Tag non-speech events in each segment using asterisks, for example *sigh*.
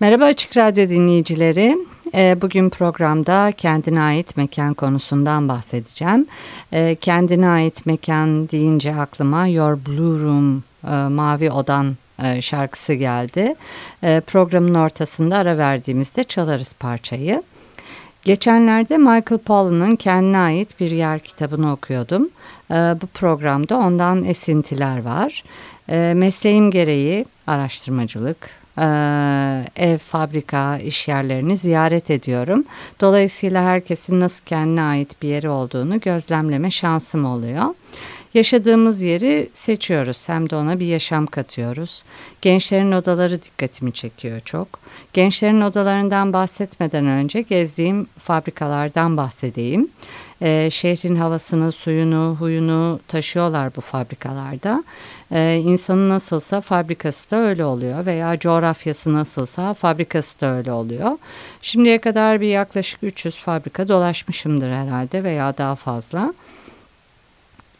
Merhaba Açık Radyo dinleyicileri. Ee, bugün programda kendine ait mekan konusundan bahsedeceğim. Ee, kendine ait mekan deyince aklıma Your Blue Room, e, Mavi Odan e, şarkısı geldi. Ee, programın ortasında ara verdiğimizde çalarız parçayı. Geçenlerde Michael Pollan'ın kendine ait bir yer kitabını okuyordum. Bu programda ondan esintiler var. Mesleğim gereği araştırmacılık, ev, fabrika, iş yerlerini ziyaret ediyorum. Dolayısıyla herkesin nasıl kendine ait bir yeri olduğunu gözlemleme şansım oluyor. Yaşadığımız yeri seçiyoruz hem de ona bir yaşam katıyoruz. Gençlerin odaları dikkatimi çekiyor çok. Gençlerin odalarından bahsetmeden önce gezdiğim fabrikalardan bahsedeyim. Ee, şehrin havasını, suyunu, huyunu taşıyorlar bu fabrikalarda. Ee, insanı nasılsa fabrikası da öyle oluyor veya coğrafyası nasılsa fabrikası da öyle oluyor. Şimdiye kadar bir yaklaşık 300 fabrika dolaşmışımdır herhalde veya daha fazla.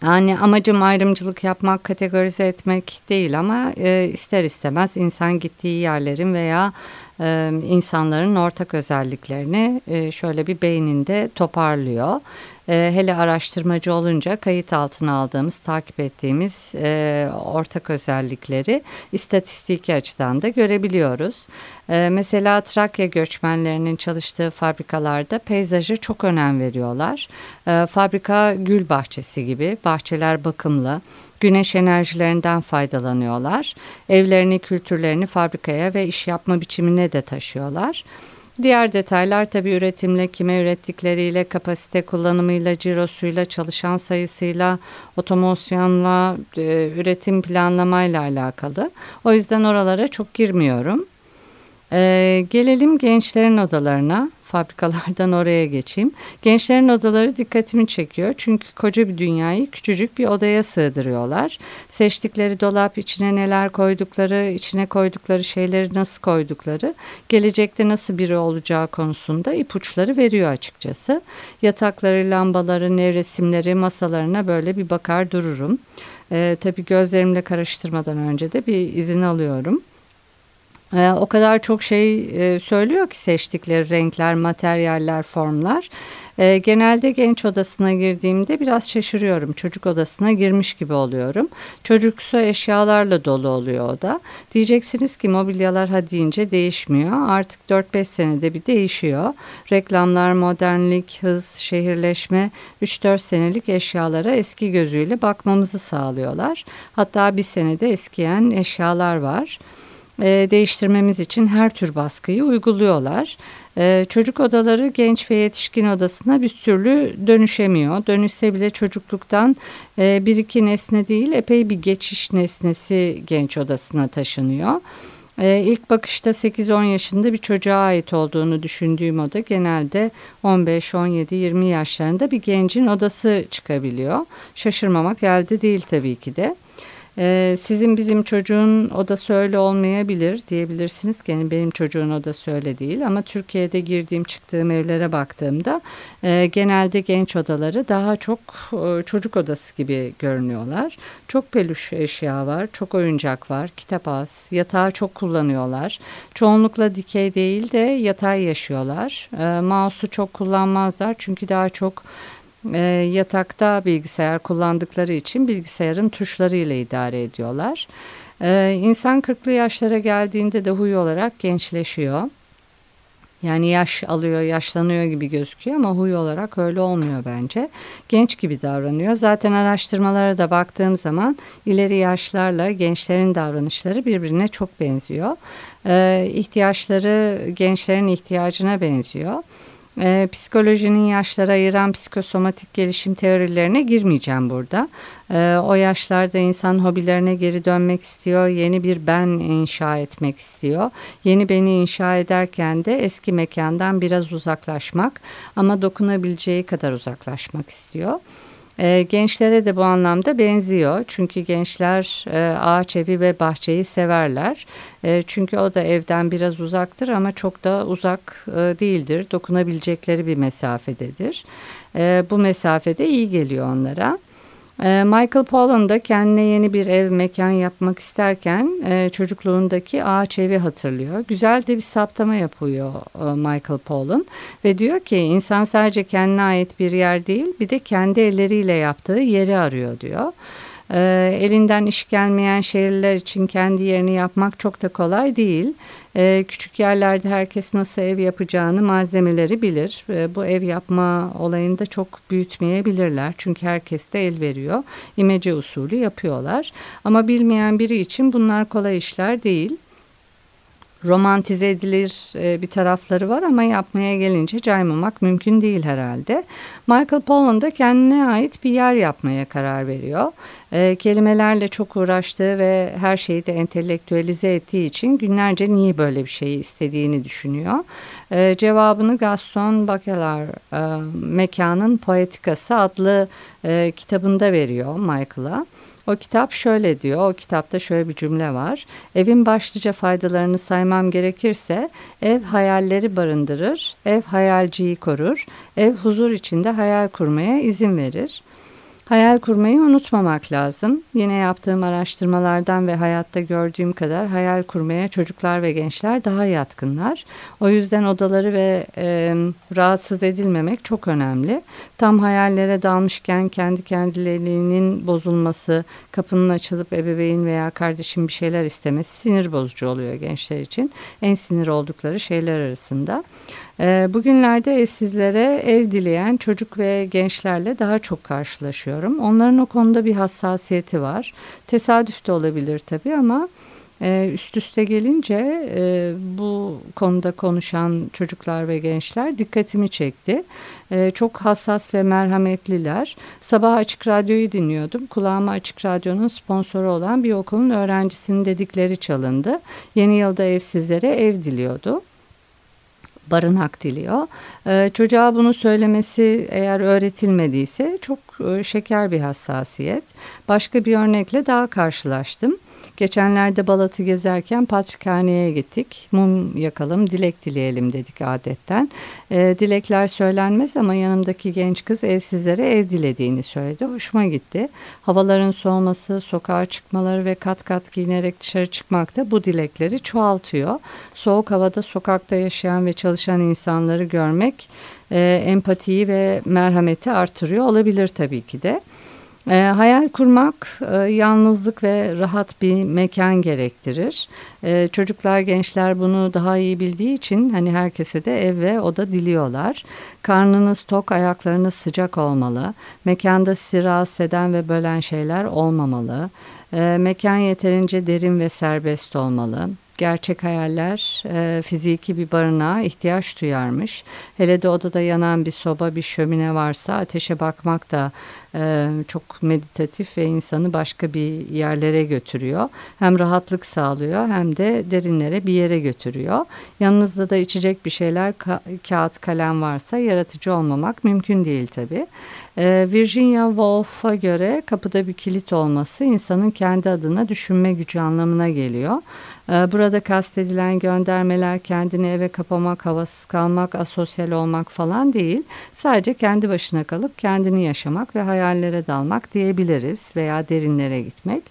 Yani amacım ayrımcılık yapmak, kategorize etmek değil ama e, ister istemez insan gittiği yerlerin veya e, insanların ortak özelliklerini e, şöyle bir beyninde toparlıyor. E, hele araştırmacı olunca kayıt altına aldığımız, takip ettiğimiz e, ortak özellikleri istatistiki açıdan da görebiliyoruz. E, mesela Trakya göçmenlerinin çalıştığı fabrikalarda peyzaja çok önem veriyorlar. E, fabrika gül bahçesi gibi, bahçeler bakımlı, güneş enerjilerinden faydalanıyorlar. Evlerini, kültürlerini fabrikaya ve iş yapma biçimine de taşıyorlar. Diğer detaylar tabii üretimle, kime ürettikleriyle, kapasite kullanımıyla, cirosuyla, çalışan sayısıyla, otomasyonla, e, üretim planlamayla alakalı. O yüzden oralara çok girmiyorum. Ee, gelelim gençlerin odalarına. Fabrikalardan *laughs* oraya geçeyim. Gençlerin odaları dikkatimi çekiyor. Çünkü koca bir dünyayı küçücük bir odaya sığdırıyorlar. Seçtikleri dolap içine neler koydukları, içine koydukları şeyleri nasıl koydukları, gelecekte nasıl biri olacağı konusunda ipuçları veriyor açıkçası. Yatakları, lambaları, nevresimleri, masalarına böyle bir bakar dururum. Ee, tabii gözlerimle karıştırmadan önce de bir izin alıyorum. Ee, o kadar çok şey e, söylüyor ki seçtikleri renkler, materyaller, formlar. Ee, genelde genç odasına girdiğimde biraz şaşırıyorum. Çocuk odasına girmiş gibi oluyorum. Çocuksu eşyalarla dolu oluyor o da. Diyeceksiniz ki mobilyalar ha deyince değişmiyor. Artık 4-5 senede bir değişiyor. Reklamlar, modernlik, hız, şehirleşme 3-4 senelik eşyalara eski gözüyle bakmamızı sağlıyorlar. Hatta bir senede eskiyen eşyalar var e, değiştirmemiz için her tür baskıyı uyguluyorlar. E, çocuk odaları genç ve yetişkin odasına bir türlü dönüşemiyor. Dönüşse bile çocukluktan e, bir iki nesne değil epey bir geçiş nesnesi genç odasına taşınıyor. Ee, ilk bakışta 8-10 yaşında bir çocuğa ait olduğunu düşündüğüm oda genelde 15, 17, 20 yaşlarında bir gencin odası çıkabiliyor. Şaşırmamak elde değil tabii ki de. Ee, sizin bizim çocuğun odası öyle olmayabilir diyebilirsiniz ki yani benim çocuğun odası öyle değil ama Türkiye'de girdiğim çıktığım evlere baktığımda e, genelde genç odaları daha çok e, çocuk odası gibi görünüyorlar. Çok peluş eşya var, çok oyuncak var, kitap az, yatağı çok kullanıyorlar. Çoğunlukla dikey değil de yatay yaşıyorlar. E, mouse'u çok kullanmazlar çünkü daha çok e, yatakta bilgisayar kullandıkları için bilgisayarın tuşlarıyla idare ediyorlar. E, insan 40'lı yaşlara geldiğinde de huy olarak gençleşiyor. Yani yaş alıyor, yaşlanıyor gibi gözüküyor ama huy olarak öyle olmuyor bence. Genç gibi davranıyor. Zaten araştırmalara da baktığım zaman ileri yaşlarla gençlerin davranışları birbirine çok benziyor. Ee, ihtiyaçları gençlerin ihtiyacına benziyor. E, psikolojinin yaşlara ayıran psikosomatik gelişim teorilerine girmeyeceğim burada. E, o yaşlarda insan hobilerine geri dönmek istiyor, yeni bir ben inşa etmek istiyor. Yeni beni inşa ederken de eski mekandan biraz uzaklaşmak ama dokunabileceği kadar uzaklaşmak istiyor. E, gençlere de bu anlamda benziyor. Çünkü gençler e, ağaç evi ve bahçeyi severler. E, çünkü o da evden biraz uzaktır ama çok da uzak e, değildir. Dokunabilecekleri bir mesafededir. E, bu mesafede iyi geliyor onlara. Ee, Michael Pollan da kendine yeni bir ev mekan yapmak isterken e, çocukluğundaki ağaç evi hatırlıyor. Güzel de bir saptama yapıyor e, Michael Pollan ve diyor ki insan sadece kendine ait bir yer değil bir de kendi elleriyle yaptığı yeri arıyor diyor. E, elinden iş gelmeyen şehirler için kendi yerini yapmak çok da kolay değil. E, küçük yerlerde herkes nasıl ev yapacağını malzemeleri bilir. E, bu ev yapma olayını da çok büyütmeyebilirler. Çünkü herkes de el veriyor. İmece usulü yapıyorlar. Ama bilmeyen biri için bunlar kolay işler değil romantize edilir e, bir tarafları var ama yapmaya gelince caymamak mümkün değil herhalde. Michael Pollan da kendine ait bir yer yapmaya karar veriyor. E, kelimelerle çok uğraştığı ve her şeyi de entelektüelize ettiği için günlerce niye böyle bir şeyi istediğini düşünüyor. E, cevabını Gaston Bachelard e, Mekanın Poetikası adlı kitabında veriyor Michael'a. O kitap şöyle diyor, o kitapta şöyle bir cümle var. Evin başlıca faydalarını saymam gerekirse ev hayalleri barındırır, ev hayalciyi korur, ev huzur içinde hayal kurmaya izin verir. Hayal kurmayı unutmamak lazım. Yine yaptığım araştırmalardan ve hayatta gördüğüm kadar hayal kurmaya çocuklar ve gençler daha yatkınlar. O yüzden odaları ve e, rahatsız edilmemek çok önemli. Tam hayallere dalmışken kendi kendilerinin bozulması, kapının açılıp ebeveyn veya kardeşim bir şeyler istemesi sinir bozucu oluyor gençler için. En sinir oldukları şeyler arasında. Ee, bugünlerde evsizlere ev dileyen çocuk ve gençlerle daha çok karşılaşıyorum. Onların o konuda bir hassasiyeti var. Tesadüf de olabilir tabii ama e, üst üste gelince e, bu konuda konuşan çocuklar ve gençler dikkatimi çekti. E, çok hassas ve merhametliler. Sabah Açık Radyo'yu dinliyordum. Kulağıma Açık Radyo'nun sponsoru olan bir okulun öğrencisinin dedikleri çalındı. Yeni yılda evsizlere ev diliyordu barınak diliyor. Ee, çocuğa bunu söylemesi eğer öğretilmediyse çok şeker bir hassasiyet. Başka bir örnekle daha karşılaştım. Geçenlerde Balat'ı gezerken Patrikhane'ye gittik. Mum yakalım, dilek dileyelim dedik adetten. E, dilekler söylenmez ama yanımdaki genç kız evsizlere ev dilediğini söyledi. Hoşuma gitti. Havaların soğuması, sokağa çıkmaları ve kat kat giyinerek dışarı çıkmak da bu dilekleri çoğaltıyor. Soğuk havada sokakta yaşayan ve çalışan insanları görmek e, empatiyi ve merhameti artırıyor olabilir tabii ki de. E, hayal kurmak e, yalnızlık ve rahat bir mekan gerektirir. E, çocuklar, gençler bunu daha iyi bildiği için hani herkese de ev ve oda diliyorlar. Karnınız tok, ayaklarınız sıcak olmalı. Mekanda sizi eden ve bölen şeyler olmamalı. E, mekan yeterince derin ve serbest olmalı gerçek hayaller e, fiziki bir barınağa ihtiyaç duyarmış. Hele de odada yanan bir soba, bir şömine varsa ateşe bakmak da e, çok meditatif ve insanı başka bir yerlere götürüyor. Hem rahatlık sağlıyor hem de derinlere bir yere götürüyor. Yanınızda da içecek bir şeyler, ka kağıt, kalem varsa yaratıcı olmamak mümkün değil tabii. E, Virginia Woolf'a göre kapıda bir kilit olması insanın kendi adına düşünme gücü anlamına geliyor. E, burada kastedilen göndermeler kendini eve kapamak, havasız kalmak, asosyal olmak falan değil. Sadece kendi başına kalıp kendini yaşamak ve hayal hayallere dalmak diyebiliriz veya derinlere gitmek.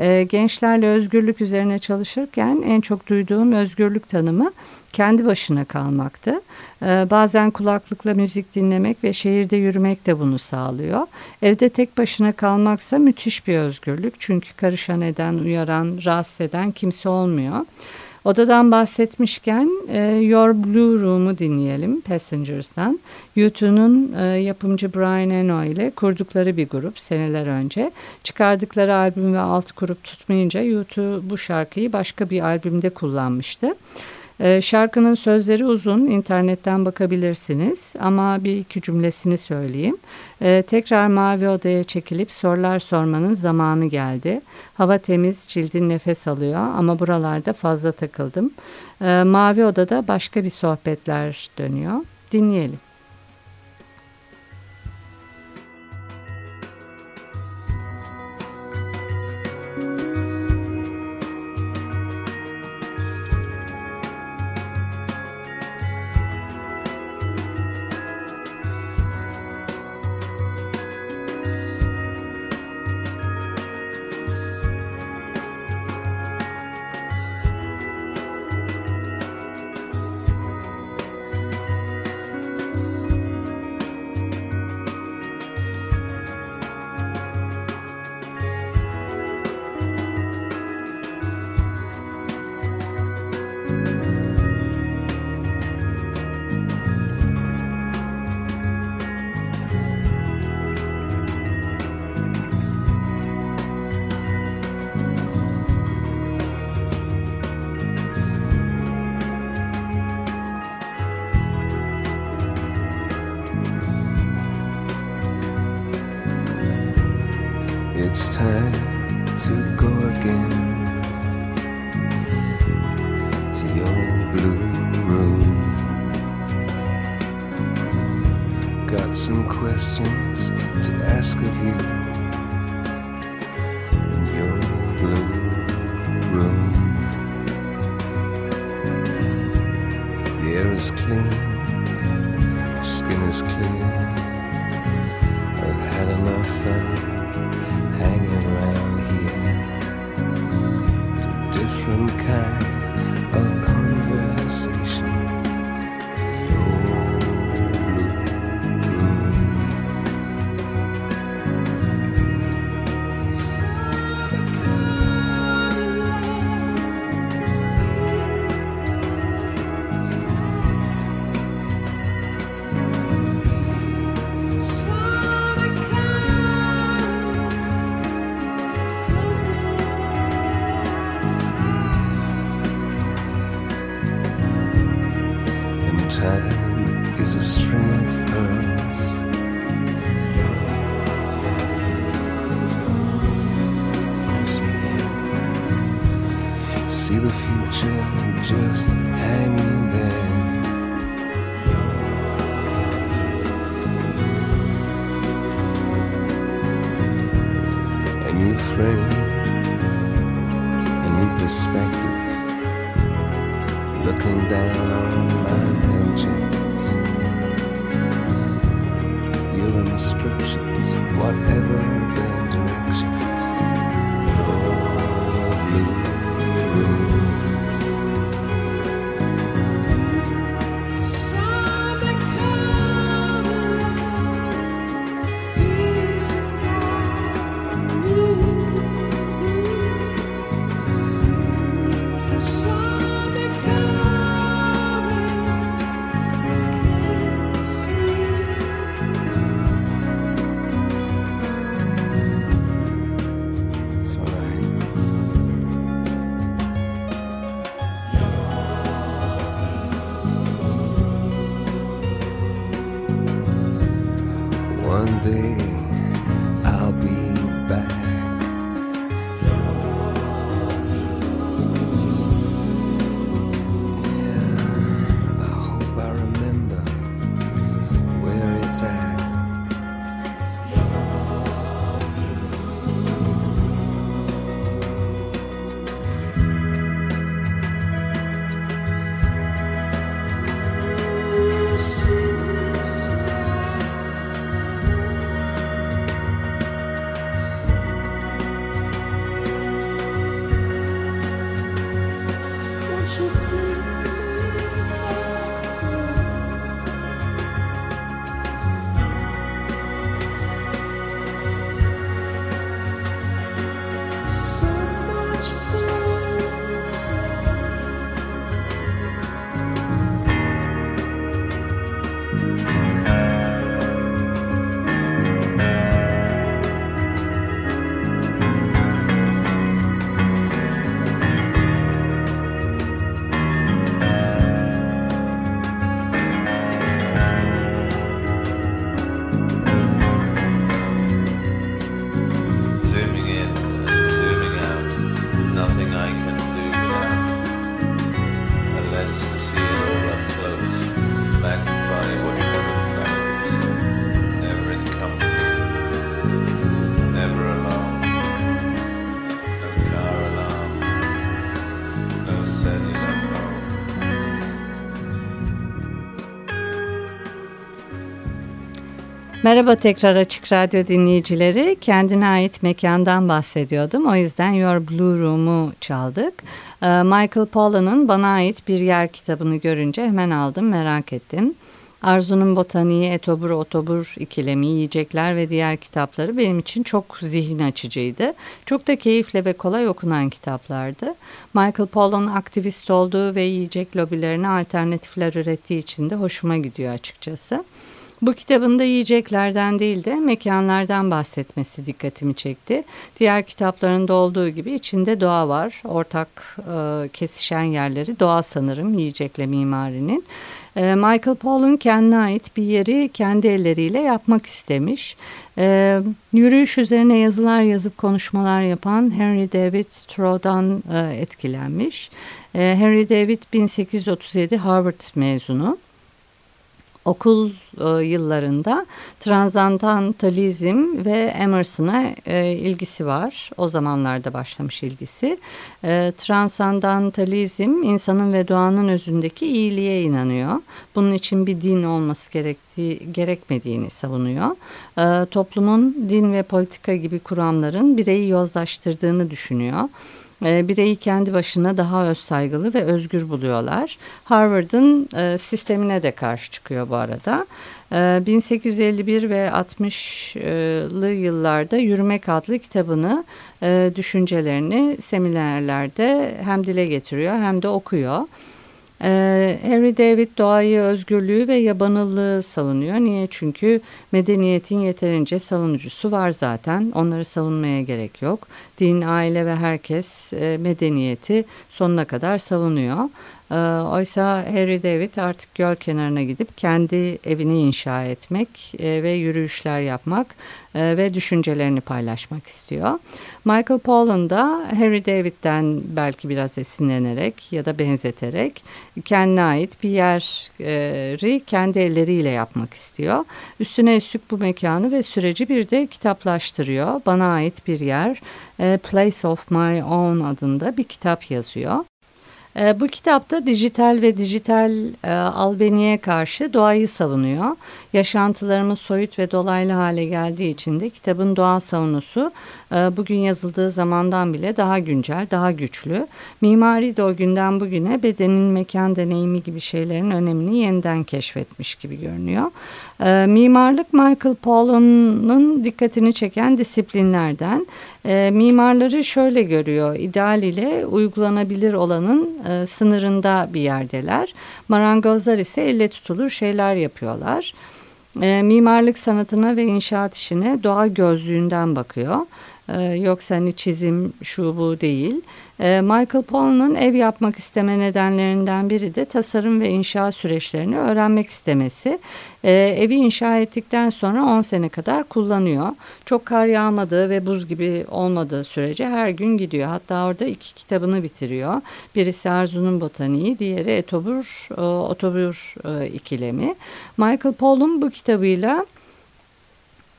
E, gençlerle özgürlük üzerine çalışırken en çok duyduğum özgürlük tanımı kendi başına kalmaktı. E, bazen kulaklıkla müzik dinlemek ve şehirde yürümek de bunu sağlıyor. Evde tek başına kalmaksa müthiş bir özgürlük. Çünkü karışan eden, uyaran, rahatsız eden kimse olmuyor. Odadan bahsetmişken e, Your Blue Room'u dinleyelim Passengers'tan. U2'nun e, yapımcı Brian Eno ile kurdukları bir grup seneler önce. Çıkardıkları albüm ve alt grup tutmayınca U2 bu şarkıyı başka bir albümde kullanmıştı. E, şarkının sözleri uzun, internetten bakabilirsiniz ama bir iki cümlesini söyleyeyim. E, tekrar mavi odaya çekilip sorular sormanın zamanı geldi. Hava temiz, cildin nefes alıyor ama buralarda fazla takıldım. E, mavi odada başka bir sohbetler dönüyor. Dinleyelim. Is clear. I've had enough fun And time is a string of pearls. Once See the future just hanging down on my engines. I'll be back. to see. Merhaba tekrar Açık Radyo dinleyicileri. Kendine ait mekandan bahsediyordum. O yüzden Your Blue Room'u çaldık. Ee, Michael Pollan'ın bana ait bir yer kitabını görünce hemen aldım, merak ettim. Arzu'nun Botaniği, Etobur, Otobur ikilemi, yiyecekler ve diğer kitapları benim için çok zihin açıcıydı. Çok da keyifle ve kolay okunan kitaplardı. Michael Pollan aktivist olduğu ve yiyecek lobilerine alternatifler ürettiği için de hoşuma gidiyor açıkçası. Bu kitabında yiyeceklerden değil de mekanlardan bahsetmesi dikkatimi çekti. Diğer kitaplarında olduğu gibi içinde doğa var. Ortak e, kesişen yerleri doğa sanırım yiyecekle mimarinin. E, Michael Pollan kendine ait bir yeri kendi elleriyle yapmak istemiş. E, yürüyüş üzerine yazılar yazıp konuşmalar yapan Henry David Thoreau'dan e, etkilenmiş. E, Henry David 1837 Harvard mezunu okul e, yıllarında transandantalizm ve Emerson'a e, ilgisi var. O zamanlarda başlamış ilgisi. E, transandantalizm insanın ve doğanın özündeki iyiliğe inanıyor. Bunun için bir din olması gerektiği gerekmediğini savunuyor. E, toplumun din ve politika gibi kuramların bireyi yozlaştırdığını düşünüyor. E, bireyi kendi başına daha öz saygılı ve özgür buluyorlar. Harvard'ın e, sistemine de karşı çıkıyor bu arada. E, 1851 ve 60'lı yıllarda Yürümek adlı kitabını, e, düşüncelerini seminerlerde hem dile getiriyor hem de okuyor. Ee, Henry David doğayı, özgürlüğü ve yabanıllığı savunuyor. Niye? Çünkü medeniyetin yeterince savunucusu var zaten. Onları savunmaya gerek yok. Din, aile ve herkes e, medeniyeti sonuna kadar savunuyor. Ee, oysa Harry David artık göl kenarına gidip kendi evini inşa etmek e, ve yürüyüşler yapmak e, ve düşüncelerini paylaşmak istiyor. Michael Pollan da Harry David'den belki biraz esinlenerek ya da benzeterek kendine ait bir yeri kendi elleriyle yapmak istiyor. Üstüne üstlük bu mekanı ve süreci bir de kitaplaştırıyor. Bana ait bir yer e, Place of My Own adında bir kitap yazıyor. E, bu kitapta dijital ve dijital e, albeniye karşı doğayı savunuyor. Yaşantılarımız soyut ve dolaylı hale geldiği için de kitabın doğa savunusu e, bugün yazıldığı zamandan bile daha güncel, daha güçlü. Mimari de o günden bugüne bedenin mekan deneyimi gibi şeylerin önemini yeniden keşfetmiş gibi görünüyor. E, mimarlık Michael Pollan'ın dikkatini çeken disiplinlerden. E, mimarları şöyle görüyor, ideal ile uygulanabilir olanın e, sınırında bir yerdeler. Marangozlar ise elle tutulur şeyler yapıyorlar. E, mimarlık sanatına ve inşaat işine doğa gözlüğünden bakıyor. Ee, yoksa hani çizim şu bu değil. Ee, Michael Pollan'ın ev yapmak isteme nedenlerinden biri de tasarım ve inşaat süreçlerini öğrenmek istemesi. Ee, evi inşa ettikten sonra 10 sene kadar kullanıyor. Çok kar yağmadığı ve buz gibi olmadığı sürece her gün gidiyor. Hatta orada iki kitabını bitiriyor. Birisi Arzu'nun Botaniği, diğeri Etobur, e, Otobur e, ikilemi. Michael Pollan bu kitabıyla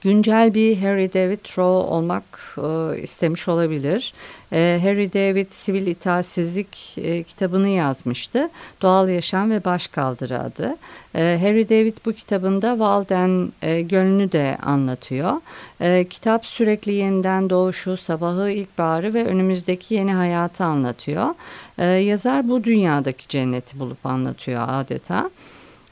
güncel bir Harry David Thoreau olmak e, istemiş olabilir. E, Harry David Sivil İtaatsizlik e, kitabını yazmıştı. Doğal Yaşam ve Başkaldırı adı. E, Harry David bu kitabında Walden e, Gölü'nü de anlatıyor. E, kitap sürekli yeniden doğuşu, sabahı, ilkbaharı ve önümüzdeki yeni hayatı anlatıyor. E, yazar bu dünyadaki cenneti bulup anlatıyor adeta.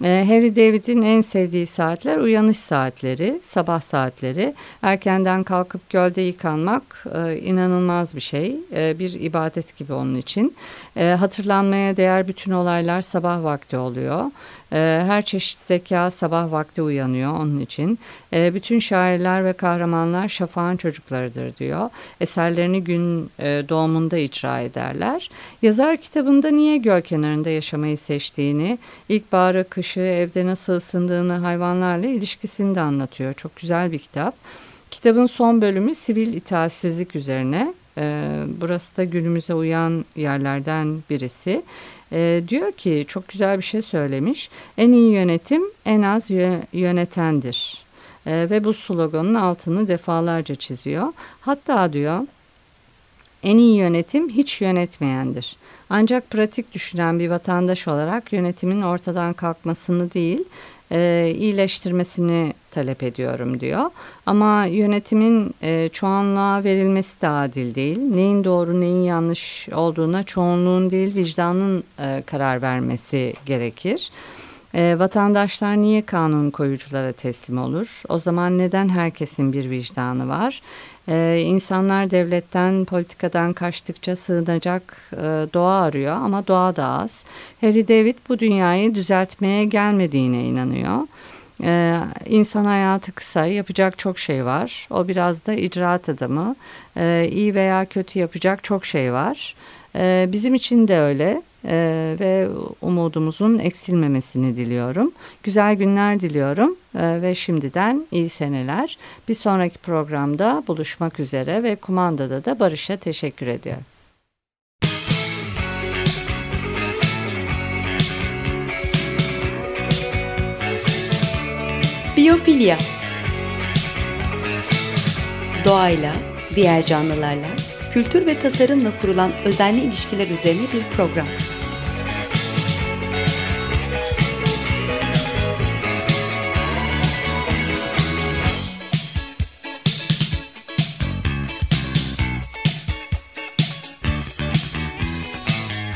Ee, Harry David'in en sevdiği saatler uyanış saatleri, sabah saatleri. Erkenden kalkıp gölde yıkanmak e, inanılmaz bir şey, e, bir ibadet gibi onun için. E, hatırlanmaya değer bütün olaylar sabah vakti oluyor. E, her çeşit zeka sabah vakti uyanıyor onun için. E, bütün şairler ve kahramanlar şafağın çocuklarıdır diyor. Eserlerini gün e, doğumunda icra ederler. Yazar kitabında niye göl kenarında yaşamayı seçtiğini, ilkbaharı, kışı, evde nasıl ısındığını, hayvanlarla ilişkisini de anlatıyor. Çok güzel bir kitap. Kitabın son bölümü sivil itaatsizlik üzerine. Ee, burası da günümüze uyan yerlerden birisi. Ee, diyor ki çok güzel bir şey söylemiş. En iyi yönetim en az yönetendir. Ee, ve bu sloganın altını defalarca çiziyor. Hatta diyor En iyi yönetim hiç yönetmeyendir. Ancak pratik düşünen bir vatandaş olarak yönetimin ortadan kalkmasını değil, e, iyileştirmesini talep ediyorum diyor. Ama yönetimin e, çoğunluğa verilmesi de adil değil. Neyin doğru neyin yanlış olduğuna çoğunluğun değil vicdanın e, karar vermesi gerekir. E, vatandaşlar niye kanun koyuculara teslim olur? O zaman neden herkesin bir vicdanı var? E, insanlar devletten, politikadan kaçtıkça sığınacak e, doğa arıyor ama doğa da az. Harry David bu dünyayı düzeltmeye gelmediğine inanıyor. Ee, insan hayatı kısa, yapacak çok şey var. O biraz da icraat adamı. Ee, iyi veya kötü yapacak çok şey var. Ee, bizim için de öyle ee, ve umudumuzun eksilmemesini diliyorum. Güzel günler diliyorum ee, ve şimdiden iyi seneler. Bir sonraki programda buluşmak üzere ve kumandada da Barış'a teşekkür ediyorum. Biyofilya Doğayla, diğer canlılarla, kültür ve tasarımla kurulan özenli ilişkiler üzerine bir program.